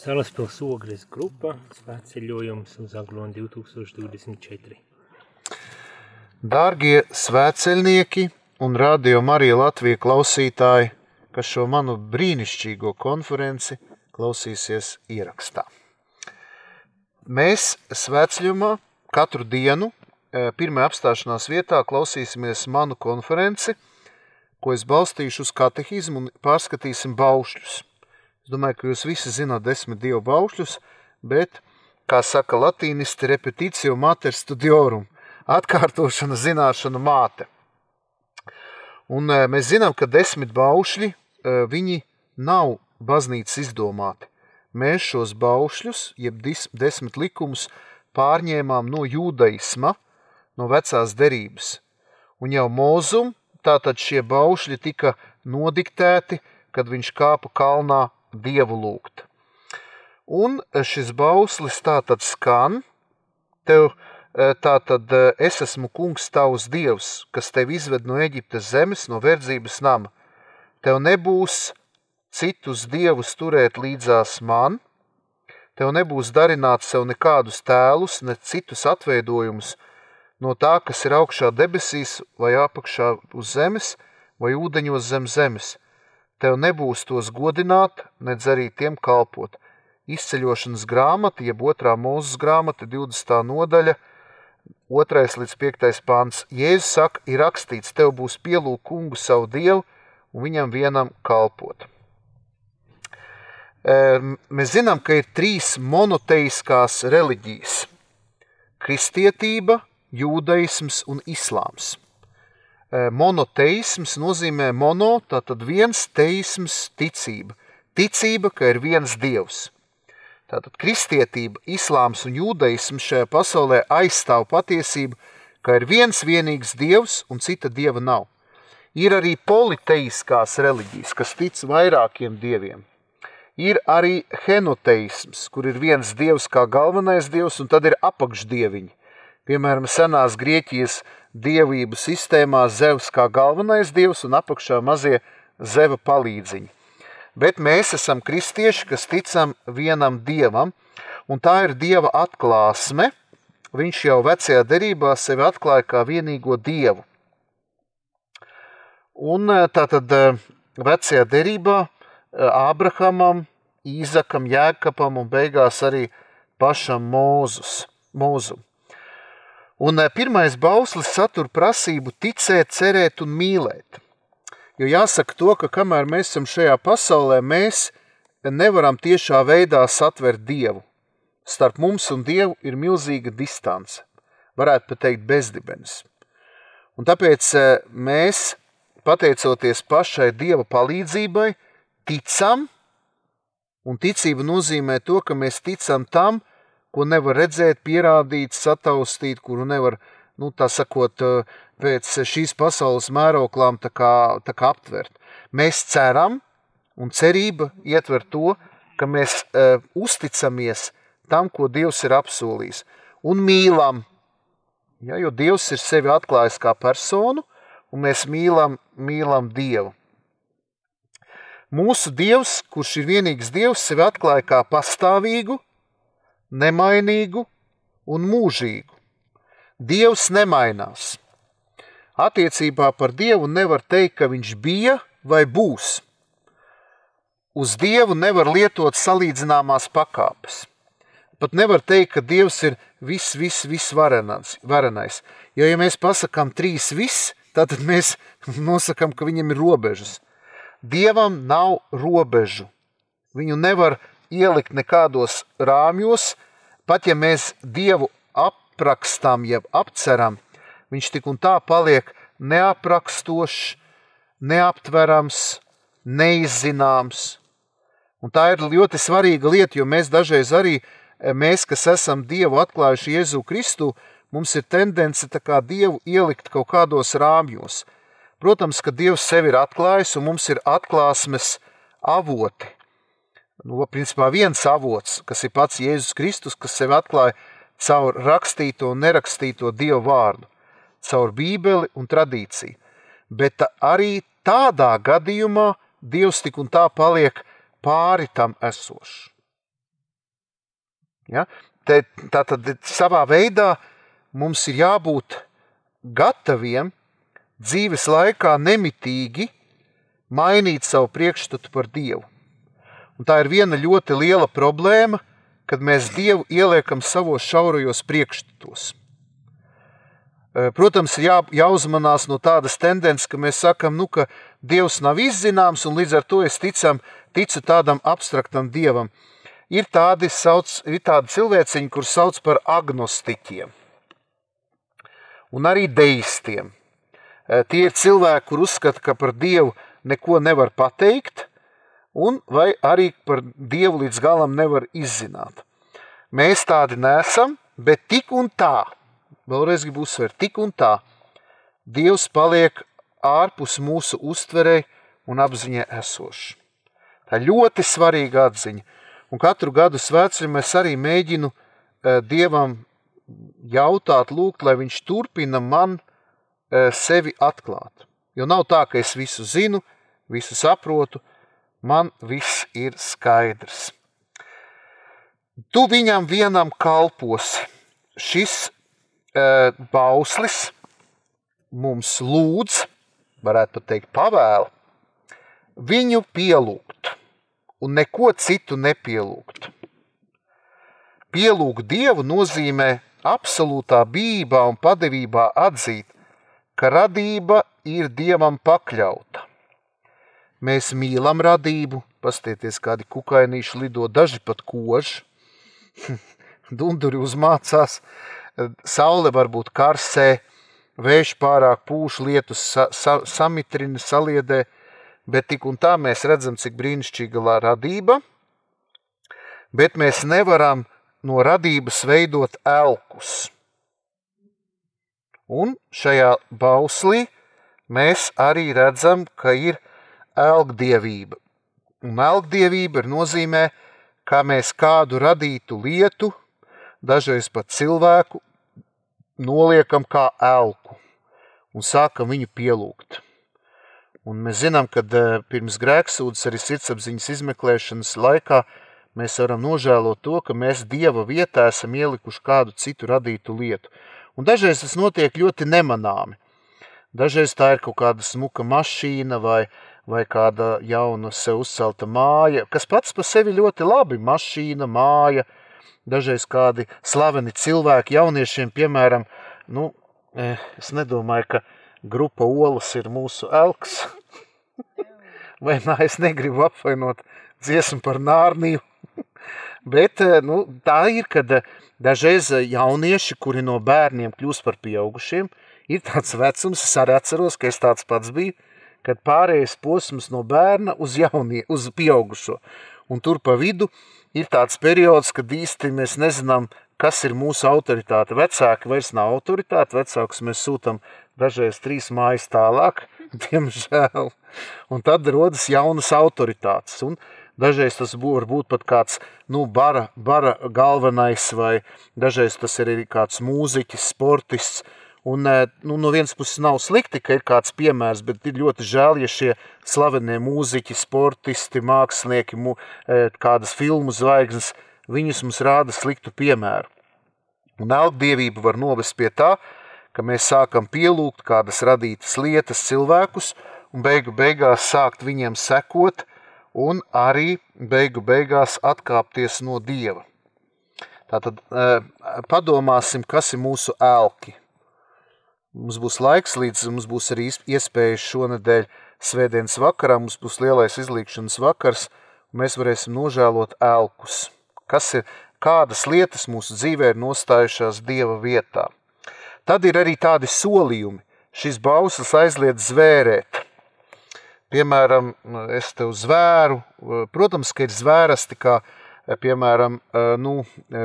Salaspils ogres grupa, svētceļojums uz Aglonu 2024. Dārgie svētceļnieki un radio Marija Latvija klausītāji, kas šo manu brīnišķīgo konferenci klausīsies ierakstā. Mēs svētceļumā katru dienu eh, pirmajā apstāšanās vietā klausīsimies manu konferenci, ko es balstīšu uz katehizmu un pārskatīsim baušļus – Es domāju, ka jūs visi zināt desmit dievu baušļus, bet, kā saka latīnisti, repetitio mater studiorum, atkārtošana zināšana māte. Un e, mēs zinām, ka desmit baušļi, e, viņi nav baznīcas izdomāti. Mēs šos baušļus, jeb desmit likumus, pārņēmām no jūdaisma, no vecās derības. Un jau mūzum, tātad šie baušļi tika nodiktēti, kad viņš kāpa kalnā dievu lūgt. Un šis bauslis tā tad skan, tev e, tā tad e, es esmu kungs tavs dievs, kas tev izved no Eģiptes zemes, no verdzības nama. Tev nebūs citus dievus turēt līdzās man, tev nebūs darināt sev nekādus tēlus, ne citus atveidojumus no tā, kas ir augšā debesīs vai apakšā uz zemes vai ūdeņos zem zemes – Tev nebūs tos godināt, nedz arī tiem kalpot. Izceļošanas grāmata, jeb otrā mūzes grāmata, 20. nodaļa, 2. līdz 5. pāns. Jēzus saka, ir rakstīts, tev būs pielūk kungu savu dievu un viņam vienam kalpot. Mēs zinām, ka ir trīs monoteiskās reliģijas - kristietība, jūdaisms un islāms. Eh, monoteisms nozīmē mono, tātad viens teisms ticība. Ticība, ka ir viens dievs. Tātad kristietība, islāms un jūdaisms šajā pasaulē aizstāv patiesību, ka ir viens vienīgs dievs un cita dieva nav. Ir arī politeiskās reliģijas, kas tic vairākiem dieviem. Ir arī henoteisms, kur ir viens dievs kā galvenais dievs, un tad ir apakšdieviņi. Piemēram, senās Grieķijas dievību sistēmā Zevs kā galvenais dievs un apakšā mazie Zeva palīdziņi. Bet mēs esam kristieši, kas ticam vienam dievam, un tā ir dieva atklāsme. Viņš jau vecajā derībā sevi atklāja kā vienīgo dievu. Un eh, tātad eh, vecajā derībā Ābrahamam, eh, Īzakam, Jēkabam un beigās arī pašam Mūzus, Mūzum. Un eh, pirmais bauslis satur prasību ticēt, cerēt un mīlēt. Jo jāsaka to, ka kamēr mēs esam šajā pasaulē, mēs nevaram tiešā veidā satvert Dievu. Starp mums un Dievu ir milzīga distance, varētu pat teikt bezdibenis. Un tāpēc eh, mēs, pateicoties pašai Dieva palīdzībai, ticam, un ticība nozīmē to, ka mēs ticam tam, ko nevar redzēt, pierādīt, sataustīt, kuru nevar, nu, tā sakot, pēc šīs pasaules mēroklām tā kā, tā kā aptvert. Mēs ceram, un cerība ietver to, ka mēs uh, uzticamies tam, ko Dievs ir apsolījis, un mīlam, ja, jo Dievs ir sevi atklājis kā personu, un mēs mīlam, mīlam Dievu. Mūsu Dievs, kurš ir vienīgs Dievs, sevi atklāja kā pastāvīgu, nemainīgu un mūžīgu. Dievs nemainās. Attiecībā par Dievu nevar teikt, ka viņš bija vai būs. Uz Dievu nevar lietot salīdzināmās pakāpes. Pat nevar teikt, ka Dievs ir viss, viss, viss varenais. Jo, ja mēs pasakām trīs viss, tad mēs nosakām, ka viņam ir robežas. Dievam nav robežu. Viņu nevar ielikt nekādos rāmjos, pat ja mēs Dievu aprakstām, jeb apceram, viņš tik un tā paliek neaprakstošs, neaptverams, neizzināms. Un tā ir ļoti svarīga lieta, jo mēs dažreiz arī, mēs, kas esam Dievu atklājuši Jēzu Kristu, mums ir tendence Dievu ielikt kaut kādos rāmjos. Protams, ka Dievs sevi ir atklājis un mums ir atklāsmes avoti nu, principā viens avots, kas ir pats Jēzus Kristus, kas sev atklāja caur rakstīto un nerakstīto Dievu vārdu, caur bībeli un tradīciju. Bet arī tādā gadījumā Dievs tik un tā paliek pāri tam esošs. Ja? Te, tātad savā veidā mums ir jābūt gataviem dzīves laikā nemitīgi mainīt savu priekšstatu par Dievu. Un tā ir viena ļoti liela problēma, kad mēs Dievu ieliekam savos šaurajos priekšstatos. Protams, jā, jāuzmanās no tādas tendences, ka mēs sakām, nu, ka Dievs nav izzināms, un līdz ar to es ticam, ticu tādam abstraktam dievam. Ir tādi, sauc, ir tādi cilvēciņi, kurus sauc par agnostiķiem un arī deistiem. Tie ir cilvēki, kur uzskata, ka par Dievu neko nevar pateikt, un vai arī par Dievu līdz galam nevar izzināt. Mēs tādi nesam, bet tik un tā, vēlreiz gribu uzsvērt, tik un tā, Dievs paliek ārpus mūsu uztverei un apziņai esošs. Tā ir ļoti svarīga atziņa. Un katru gadu svētceļu es arī mēģinu eh, Dievam jautāt, lūgt, lai viņš turpina man eh, sevi atklāt. Jo nav tā, ka es visu zinu, visu saprotu, man viss ir skaidrs. Tu viņam vienam kalposi. Šis e, bauslis mums lūdz, varētu pat teikt, pavēl viņu pielūgt un neko citu nepielūgt. Pielūgt Dievu nozīmē absolūtā bībā un padevībā atzīt, ka radība ir Dievam pakļauta. Mēs mīlam radību, pastieties, kādi kukainīši lido, daži pat koži, dunduri uzmācās, saule varbūt karsē, vējš pārāk pūš, lietus sa, sa, samitrina, saliedē, bet tik un tā mēs redzam, cik brīnišķīga radība, bet mēs nevaram no radības veidot elkus. Un šajā bauslī mēs arī redzam, ka ir elgdievība. Un elgdievība ir nozīmē, kā mēs kādu radītu lietu, dažreiz pat cilvēku, noliekam kā elku un sākam viņu pielūgt. Un mēs zinām, ka eh, pirms grēksūdzes arī sirdsapziņas izmeklēšanas laikā mēs varam nožēlot to, ka mēs Dieva vietā esam ielikuši kādu citu radītu lietu. Un dažreiz tas notiek ļoti nemanāmi. Dažreiz tā ir kaut kāda smuka mašīna vai, vai kāda jauna sev uzcelta māja, kas pats par sevi ļoti labi – mašīna, māja, dažreiz kādi slaveni cilvēki jauniešiem, piemēram, nu, eh, es nedomāju, ka grupa olas ir mūsu elks. Vai nā, es negribu apvainot dziesmu par nārniju. Bet eh, nu, tā ir, kad eh, dažreiz jaunieši, kuri no bērniem kļūst par pieaugušiem, ir tāds vecums, es arī atceros, ka es tāds pats biju, kad pārējais posms no bērna uz, jaunie, uz pieaugušo. Un tur pa vidu ir tāds periods, kad īsti mēs nezinām, kas ir mūsu autoritāte. Vecāki vairs nav autoritāte, vecākus mēs sūtam dažreiz trīs mājas tālāk, diemžēl. Un tad rodas jaunas autoritātes. Un dažreiz tas var būt pat kāds nu, bara, bara galvenais, vai dažreiz tas ir arī kāds mūziķis, sportists. Un, e, nu, no vienas puses nav slikti, ka ir kāds piemērs, bet ir ļoti žēl, ja šie slavenie mūziķi, sportisti, mākslinieki, mu, e, kādas filmu zvaigznes, viņus mums rāda sliktu piemēru. Un elgdievība var novest pie tā, ka mēs sākam pielūgt kādas radītas lietas, cilvēkus, un beigu beigās sākt viņiem sekot, un arī beigu beigās atkāpties no Dieva. Tātad padomāsim, kas ir mūsu elki. Mums būs laiks, līdz mums būs arī iespēja šonadēļ svētdienas vakarā, mums būs lielais izlīkšanas vakars, un mēs varēsim nožēlot elkus. Kas ir, kādas lietas mūsu dzīvē ir nostājušās Dieva vietā. Tad ir arī tādi solījumi. Šis bauslis aizliedz zvērēt. Piemēram, es tev zvēru, protams, ka ir zvērasti, kā piemēram, nu,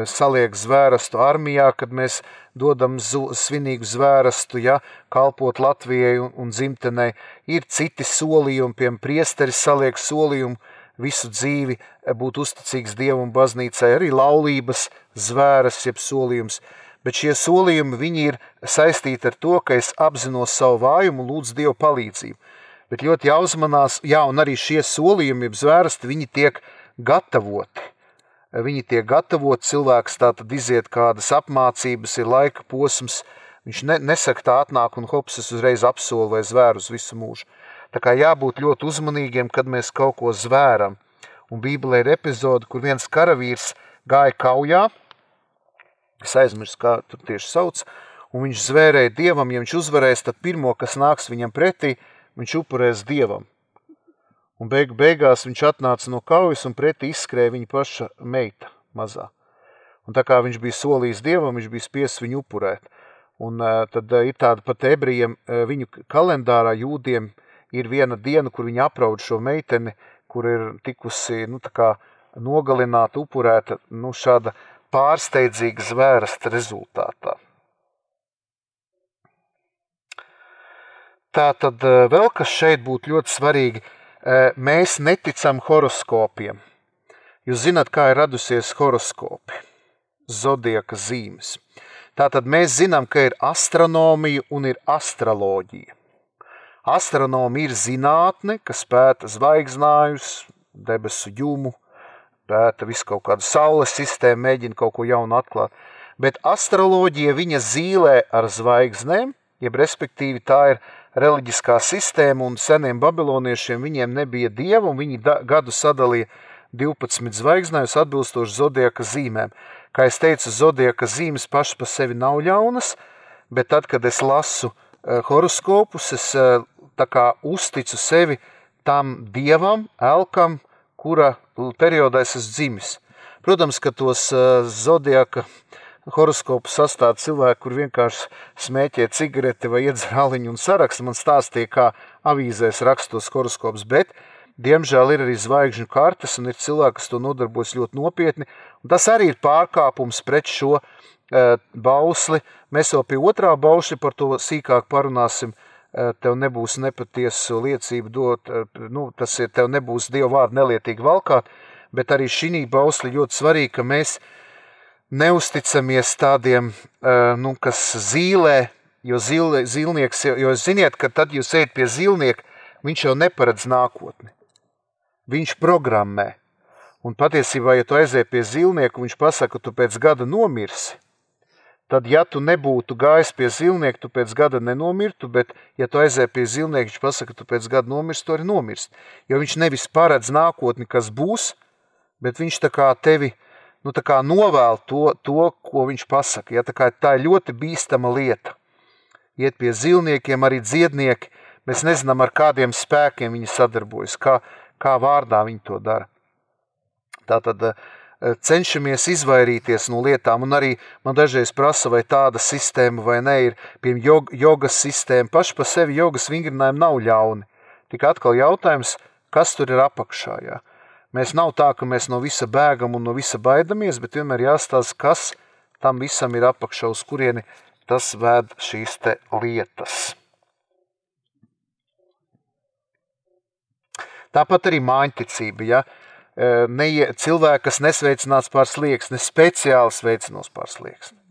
saliek zvērstu armijā, kad mēs dodam svinīgu zvērstu, ja, kalpot Latvijai un, un dzimtenei. Ir citi solījumi, piemēram, priesteris saliek solījumu visu dzīvi būt uzticīgs Dievu un baznīcai, arī laulības zvēras, jeb solījums – bet šie solījumi viņi ir saistīti ar to, ka es apzinos savu vājumu un lūdzu Dievu palīdzību. Bet ļoti jāuzmanās, jā, un arī šie solījumi, jeb zvērsti, viņi tiek gatavoti. Viņi tiek gatavoti, cilvēks tā tad iziet kādas apmācības, ir laika posms, viņš ne, nesaka tā atnāk un hops, es uzreiz apsolu vai zvēru uz visu mūžu. Tā kā jābūt ļoti uzmanīgiem, kad mēs kaut ko zvēram. Un Bībelē ir epizode, kur viens karavīrs gāja kaujā, es aizmirsu, kā tur tieši sauc, un viņš zvērēja dievam, ja viņš uzvarēs, tad pirmo, kas nāks viņam pretī, viņš upurēs dievam. Un beigu beigās viņš atnāca no kaujas un pretī izskrēja viņa paša meita mazā. Un tā kā viņš bija solījis dievam, viņš bija spiests viņu upurēt. Un uh, tad uh, ir tāda pat ebrejiem, uh, viņu kalendārā jūdiem ir viena diena, kur viņi apraud šo meiteni, kur ir tikusi, nu, nogalināta, upurēta, nu, šāda pārsteidzīga zvērsta rezultātā. Tā tad vēl kas šeit būtu ļoti svarīgi – mēs neticam horoskopiem. Jūs zināt, kā ir radusies horoskopi, zodiaka zīmes. Tātad mēs zinām, ka ir astronomija un ir astroloģija. Astronomija ir zinātne, kas pēta zvaigznājus, debesu jumu, pēta visu kaut kādu saules sistēmu, mēģina kaut ko jaunu atklāt. Bet astroloģija viņa zīlē ar zvaigznēm, jeb respektīvi tā ir reliģiskā sistēma, un seniem babiloniešiem viņiem nebija dieva, un viņi gadu sadalīja 12 zvaigznājus atbilstoši zodiaka zīmēm. Kā es teicu, zodiaka zīmes pašas par sevi nav ļaunas, bet tad, kad es lasu uh, horoskopus, es tā kā uzticu sevi tam dievam, elkam, kura periodā es esmu dzimis. Protams, ka tos uh, zodiaka horoskopu sastāv cilvēki, kur vienkārši smēķē cigareti vai iedzer aliņu un saraksta. Man stāstīja, kā avīzēs rakstos horoskops, bet, diemžēl, ir arī zvaigžņu kartes un ir cilvēki, kas to nodarbojas ļoti nopietni. Tas arī ir pārkāpums pret šo e, bausli. Mēs jau pie otrā baušļa par to sīkāk parunāsim. E, tev nebūs nepatiesu liecību dot, e, nu, tas ir, tev nebūs Dievu vārdu nelietīgi valkāt, bet arī šī bausli ļoti svarīgi, ka mēs neusticamies tādiem, nu, kas zīlē, jo zil, zilnieks, jo ziniet, ka tad jūs ejat pie zilnieka, viņš jau neparedz nākotni. Viņš programmē. Un patiesībā, ja tu aizies pie zilnieka, viņš pasaka, ka tu pēc gada nomirsi, tad, ja tu nebūtu gājis pie zilnieka, tu pēc gada nenomirtu, bet, ja tu aizies pie zilnieka, viņš pasaka, ka tu pēc gada nomirsti, tu arī nomirsti. Jo viņš nevis paredz nākotni, kas būs, bet viņš tā kā tevi uh, nu, novēl to, to, ko viņš pasaka. Ja? Tā, tā ir ļoti bīstama lieta. Iet pie zilniekiem, arī dziednieki. Mēs nezinām, ar kādiem spēkiem viņi sadarbojas, kā, kā vārdā viņi to dara. Tātad eh, cenšamies izvairīties no lietām, un arī man dažreiz prasa, vai tāda sistēma vai nē, ir piemēram jogas sistēma. Paši par sevi jogas vingrinājumi nav ļauni. Tik atkal jautājums, kas tur ir apakšā. Jā. Mēs nav tā, ka mēs no visa bēgam un no visa baidamies, bet vienmēr jāstāsta, kas tam visam ir apakšā, uz kurieni tas ved šīs lietas. Tāpat arī mājiņticība. Ja? E, Neie, cilvēki, kas nesveicināts pār slieksni, speciāli sveicinās pār slieksni.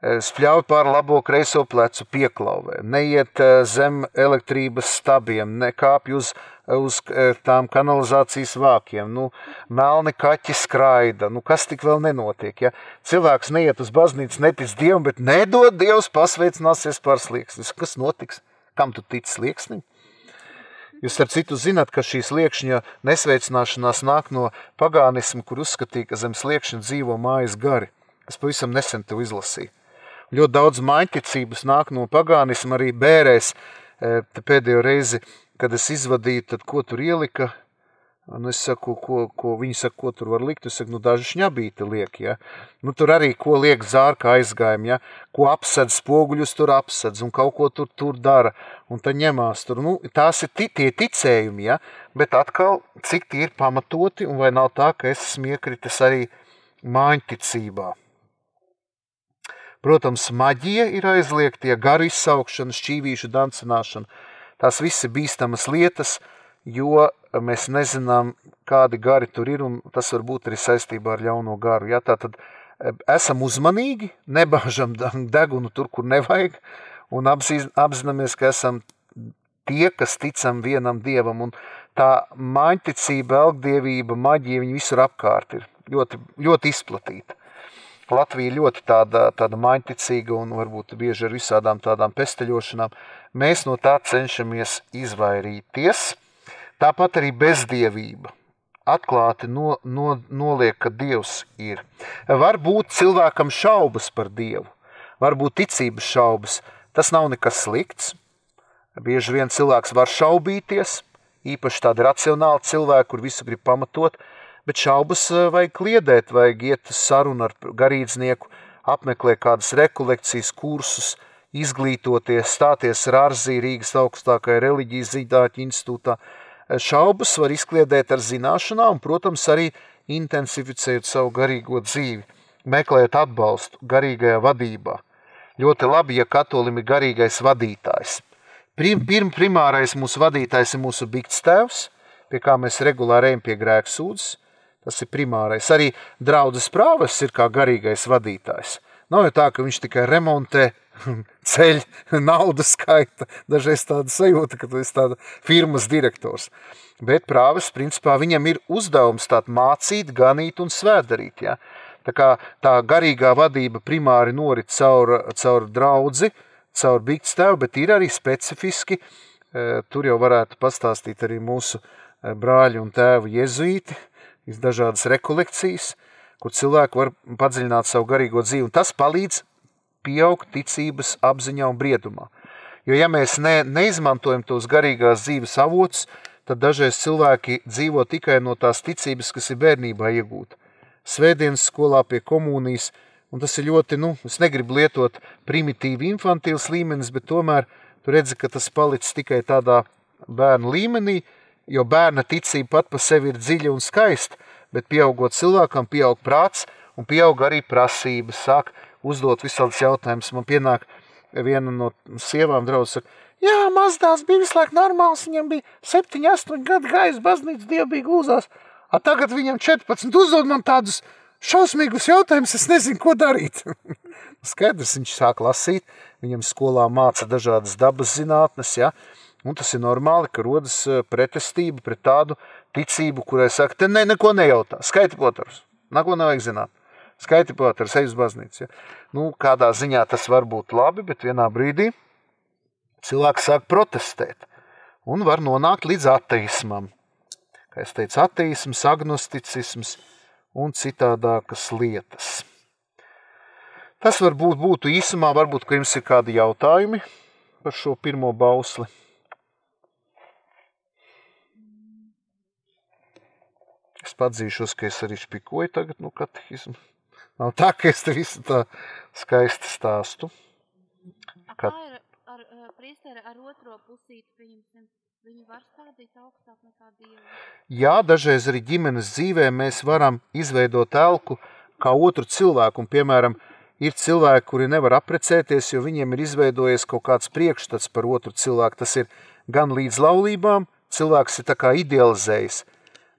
Spļauj pār labo kreiso plecu pieklauvē, neiet e, zem elektrības stabiem, nekāpj uz uz eh, tām kanalizācijas vākiem. Nu, melni kaķi skraida. Nu, kas tik vēl nenotiek? Ja? Cilvēks neiet uz baznīcu, netic Dievam, bet nedod Dievs pasveicināsies par slieksni. Kas notiks? Kam tu tici slieksnim? Jūs ar citu zināt, ka šī sliekšņa nesveicināšanās nāk no pagānismu, kur uzskatīja, ka zem sliekšņa dzīvo mājas gari. Es pavisam nesen tev izlasīju. Ļoti daudz maiņticības nāk no pagānismu, arī bērēs eh, pēdējo reizi kad es izvadīju, tad ko tur ielika, un es saku, ko, ko viņi saka, ko tur var likt, es saku, nu daži šņabīti liek, ja, nu tur arī, ko liek zārka aizgājumi, ja, ko apsedz spoguļus, tur apsedz, un kaut ko tur, tur dara, un tad ņemās tur, nu, tās ir tie ticējumi, ja, bet atkal, cik tie ir pamatoti, un vai nav tā, ka es esmu iekritis arī māņticībā. Protams, maģija ir aizliegtie, garu izsaukšana, šķīvīšu dancināšana, Tās viss ir bīstamas lietas, jo mēs nezinām, kādi gari tur ir, un tas var būt arī saistībā ar ļauno garu. Ja? Tātad e, esam uzmanīgi, nebāžam degunu tur, kur nevajag, un apzināmies, ka esam tie, kas ticam vienam dievam, un tā maņticība, elgdievība, maģija, viņi visur apkārt ir. ļoti, ļoti izplatīta. Latvija ļoti tāda, tāda mainticīga un varbūt bieži ar visādām tādām pesteļošanām. Mēs no tā cenšamies izvairīties. Tāpat arī bezdievība. Atklāti no, no, noliek, ka Dievs ir. Varbūt cilvēkam šaubas par Dievu, varbūt ticības šaubas. Tas nav nekas slikts. Bieži vien cilvēks var šaubīties, īpaši tādi racionāli cilvēki, kur visu grib pamatot, bet šaubas eh, vajag kliedēt, vajag iet sarunu ar garīdznieku, apmeklēt kādas rekolekcijas kursus, izglītoties, stāties Rārzī Rīgas augstākajā reliģijas zinātņu institūtā. Šaubas var izkliedēt ar zināšanām, protams, arī intensificējot savu garīgo dzīvi, meklējot atbalstu garīgajā vadībā. Ļoti labi, ja katolim ir garīgais vadītājs. Prim, pirm, primārais mūsu vadītājs ir mūsu bigts tēvs, pie kā mēs regulāri ejam pie grēka sūdzes. Tas ir primārais. Arī draudzes prāves ir kā garīgais vadītājs. Nav jau tā, ka viņš tikai remontē ceļ, naudu skaita. Dažreiz tāda sajūta, ka tu esi tāda firmas direktors. Bet prāves, principā, viņam ir uzdevums tādu mācīt, ganīt un svētdarīt. Ja? Tā kā tā garīgā vadība primāri norit caur, caur draudzi, caur bigts tev, bet ir arī specifiski, e, tur jau varētu pastāstīt arī mūsu e, brāļi un tēvu jezuīti, dažādas rekolekcijas, kur cilvēki var padziļināt savu garīgo dzīvi, tas palīdz pieaugt ticības apziņā un briedumā. Jo ja mēs ne, neizmantojam tos garīgās dzīves avotus, tad dažreiz cilvēki dzīvo tikai no tās ticības, kas ir bērnībā iegūta. Svētdienas skolā pie komunijas, un tas ir ļoti, nu, es negribu lietot primitīvi infantīvs līmenis, bet tomēr tu redzi, ka tas palicis tikai tādā bērnu līmenī, jo bērna ticība pat pa sevi ir dziļa un skaista, bet pieaugot cilvēkam, pieaug prāts un pieaug arī prasības, sāk uzdot visādus jautājumus. Man pienāk viena no sievām draudzes, saka, jā, mazdās bija visu laiku normāls, viņam bija 7, 8 gadi gājis baznīcas dievbīgi uzās, a tagad viņam 14 uzdod man tādus šausmīgus jautājumus, es nezinu, ko darīt. Skaidrs, viņš sāk lasīt, viņam skolā māca dažādas dabas zinātnes, ja, Un tas ir normāli, ka rodas eh, pretestība pret tādu ticību, kurai saka, te ne, neko nejautā, skaiti potarus, neko nevajag zināt. Skaiti potarus, ej uz baznīcu. Ja? Nu, kādā ziņā tas var būt labi, bet vienā brīdī cilvēks sāk protestēt un var nonākt līdz ateismam. Kā es teicu, ateisms, agnosticisms un citādākas lietas. Tas varbūt būtu īsumā, varbūt, jums ir kādi jautājumi par šo pirmo bausli. Es padzīšos, ka es arī špikoju tagad no katehismu. Nav tā, ka es te visu tā skaisti stāstu. Kā ir ar uh, priesteri ar otro pusīti, pieņemsim, viņi var stādīt augstāk nekā Dievu? Jā, dažreiz arī ģimenes dzīvē mēs varam izveidot elku kā otru cilvēku, un piemēram, ir cilvēki, kuri nevar aprecēties, jo viņiem ir izveidojies kaut kāds priekšstats par otru cilvēku. Tas ir gan līdz laulībām, cilvēks ir tā kā idealizējis,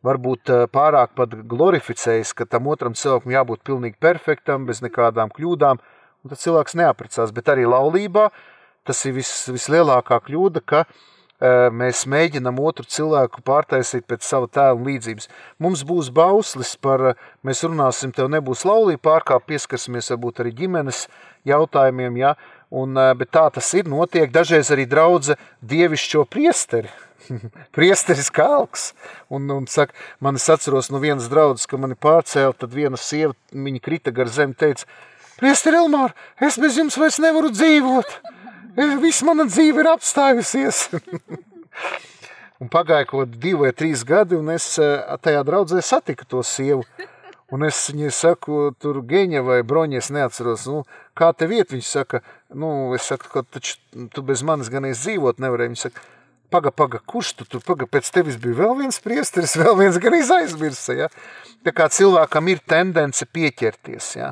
varbūt eh, pārāk pat glorificējis, ka tam otram cilvēkam jābūt pilnīgi perfektam, bez nekādām kļūdām, un tad cilvēks neaprecās. Bet arī laulībā tas ir vis, vislielākā kļūda, ka e, mēs mēģinam otru cilvēku pārtaisīt pēc sava tēla līdzības. Mums būs bauslis par, mēs runāsim, tev nebūs laulība pārkāp, pieskarsimies varbūt arī ģimenes jautājumiem, ja, un, bet tā tas ir, notiek dažreiz arī draudze dievišķo priesteri, priesteris kalks. Un, un saka, man es atceros no vienas draudzes, ka mani pārcēla, tad viena sieva, viņa krita gar zemi, teica, priesteri Elmār, es bez jums vairs nevaru dzīvot. Viss mana dzīve ir apstājusies. un pagāja kaut divi vai trīs gadi, un es tajā draudzē satiku to sievu. Un es viņai saku, tur geņa vai broņa, es neatceros, nu, kā te vieta, viņš saka, nu, es saku, ka taču tu bez manis gan es dzīvot nevarēju. Viņš saka, paga, paga, kurš tu tur, paga, pēc tevis bija vēl viens priesteris, vēl viens gan aizmirsa, ja? Tā kā cilvēkam ir tendence pieķerties, ja?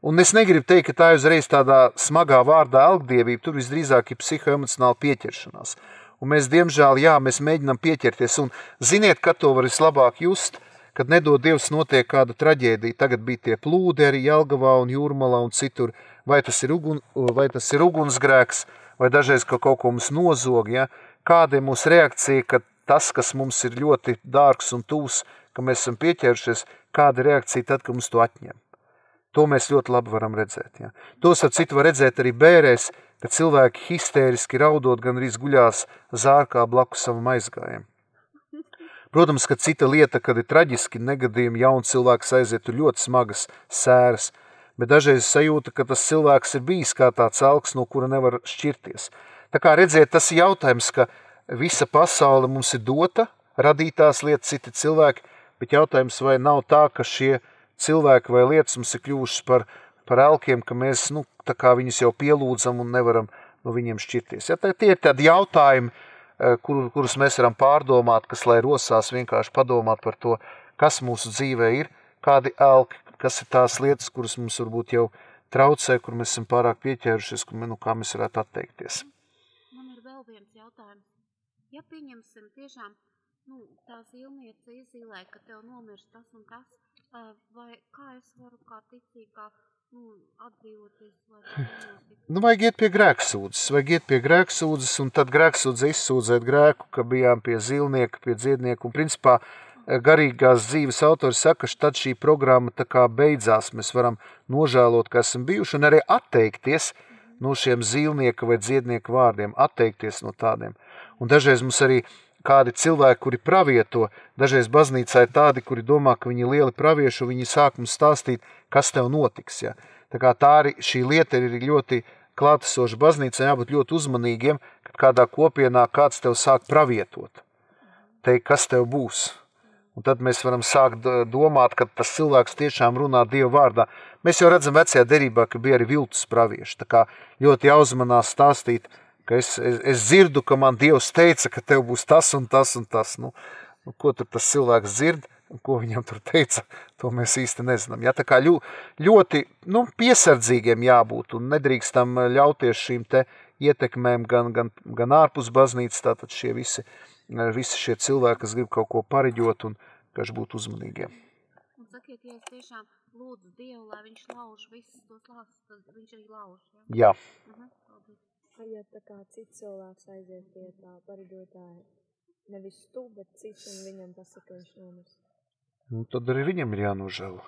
Un es negribu teikt, ka tā ir uzreiz tādā smagā vārdā algdievība, tur visdrīzāk ir psihoemocionāla pieķeršanās. Un mēs, diemžēl, jā, mēs mēģinām pieķerties, un ziniet, kad to var vislabāk just, kad nedod Dievs notiek kāda traģēdija. Tagad bija tie plūdi arī Jelgavā un Jūrmalā un citur. Vai tas ir, ugun, vai tas ir ugunsgrēks, vai dažreiz ka kaut ko mums nozog, ja? Kāda ir mūsu reakcija, kad tas, kas mums ir ļoti dārgs un tūs, ka mēs esam pieķērušies, kāda ir reakcija tad, kad mums to atņem. To mēs ļoti labi varam redzēt. Ja. To ar citu var redzēt arī bērēs, kad cilvēki histēriski raudot gan arī guļās zārkā blakus savam aizgājumam. Protams, ka cita lieta, kad ir traģiski negadījumi, jauns cilvēks aiziet ļoti smagas sēras, bet dažreiz sajūta, ka tas cilvēks ir bijis kā tāds alks, no kura nevar šķirties. Tā kā redziet, tas ir jautājums, ka visa pasaule mums ir dota, radītās lietas, citi cilvēki, bet jautājums, vai nav tā, ka šie cilvēki vai lietas mums ir kļuvušas par, par elkiem, ka mēs nu, viņus jau pielūdzam un nevaram no viņiem šķirties. Ja, tie ir tādi jautājumi, eh, kur, kurus mēs varam pārdomāt, kas lai rosās vienkārši padomāt par to, kas mūsu dzīvē ir, kādi elki, kas ir tās lietas, kuras mums varbūt jau traucē, kur mēs esam pārāk pieķērušies, kur, nu, kā mēs varētu atteikties. Man ir vēl viens jautājums. Ja pieņemsim tiešām nu, tā zīlniece izīlē, ka tev nomirst tas un tas, vai kā es varu kā ticīgā nu, atbrīvoties? Nu, vajag iet pie grēksūdzes, vajag iet pie grēksūdzes, un tad grēksūdze izsūdzēt grēku, ka bijām pie zīlnieka, pie dziednieka, un principā garīgās dzīves autors saka, ka tad šī programma tā kā beidzās, mēs varam nožēlot, ka esam bijuši, un arī atteikties no šiem zīlnieka vai dziednieka vārdiem, atteikties no tādiem. Un dažreiz mums arī kādi cilvēki, kuri pravieto. Dažreiz baznīcā ir tādi, kuri domā, ka viņi ir lieli pravieši, un viņi sāk mums stāstīt, kas tev notiks. Ja. Tā, kā tā arī šī lieta ir ļoti klātesoša baznīcā, jābūt ļoti uzmanīgiem, kad kādā kopienā kāds tev sāk pravietot. Teikt, kas tev būs. Un tad mēs varam sākt domāt, ka tas cilvēks tiešām runā Dieva vārdā. Mēs jau redzam vecajā derībā, ka bija arī viltus pravieši. Tā kā ļoti jāuzmanās stāstīt, ka es, es, es dzirdu, ka man Dievs teica, ka tev būs tas un tas un tas. Nu, nu, ko tur tas cilvēks dzird, ko viņam tur teica, to mēs īsti nezinām. Ja, tā kā ļu, ļoti nu, piesardzīgiem jābūt un nedrīkstam ļauties šīm te ietekmēm gan, gan, gan ārpus baznīcas, tātad šie visi, visi šie cilvēki, kas grib kaut ko pareģot un kas būtu uzmanīgiem. Un sakiet, ja es tiešām lūdzu Dievu, lai viņš lauž visus tos lāstus, tad viņš arī lauž. Ja? Jā. Uh -huh ja tā kā cits cilvēks aiziet pie tā paridotāja, nevis tu, bet cits, un viņam pasaka, viņš nomirs. Nu, tad arī viņam ir jānožēlo.